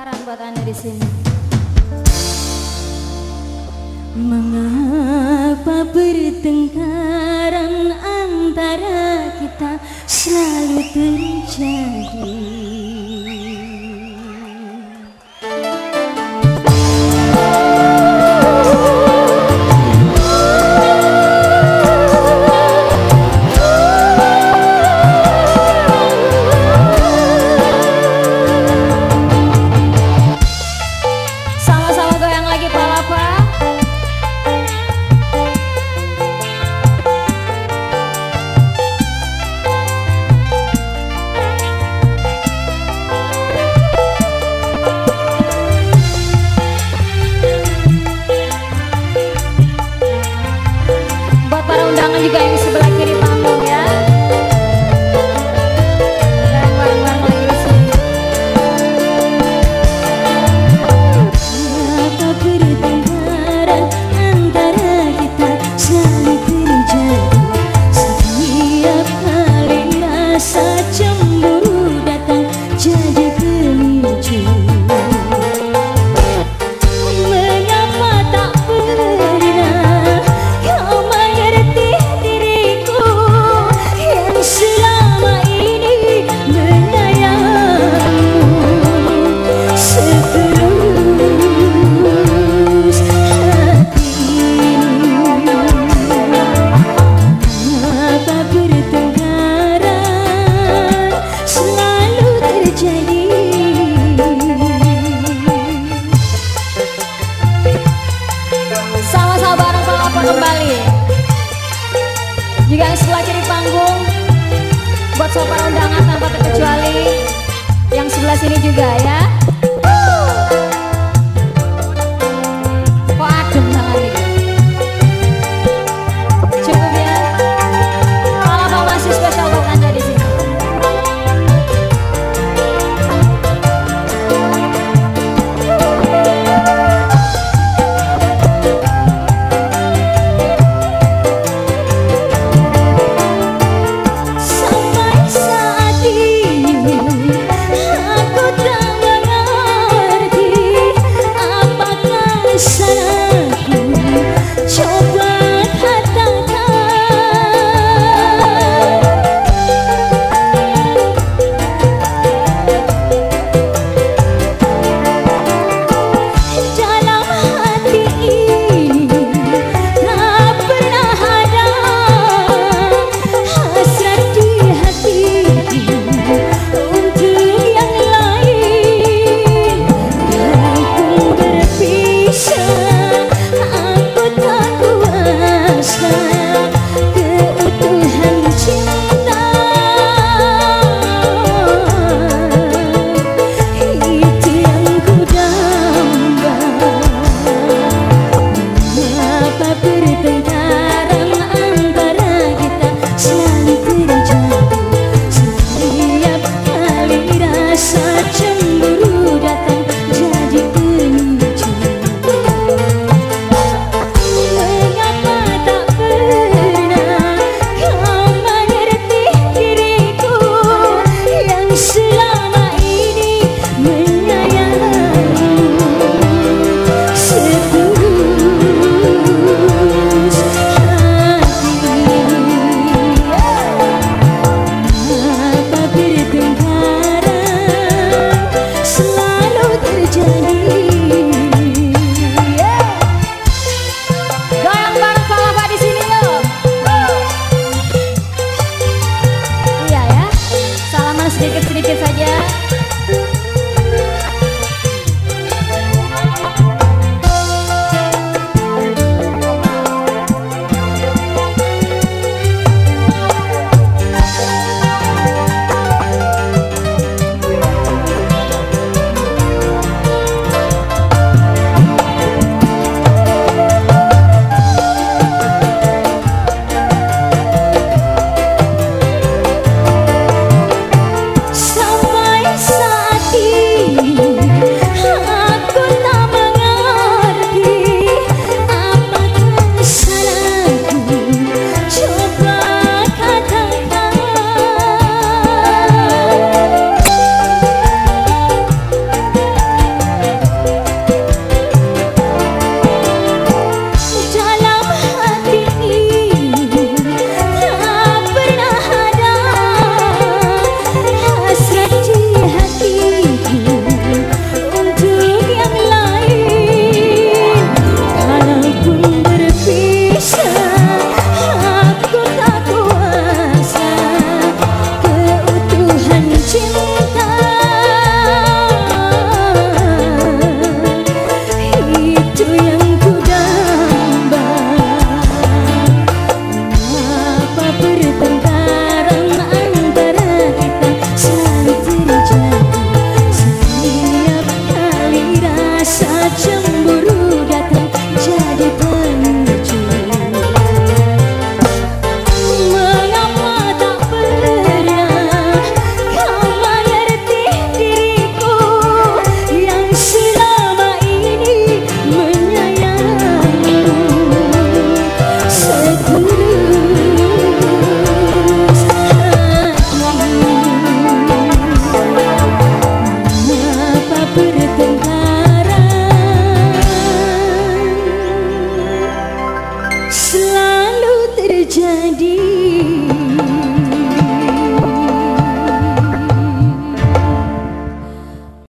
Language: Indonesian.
saran buat anda di sini. Mengapa pertengkaran antara kita selalu terjadi? Sama-sama bareng apa kembali. Juga yang sebelah kiri panggung Buat sopan undangan tanpa terkecuali Yang sebelah sini juga ya. listen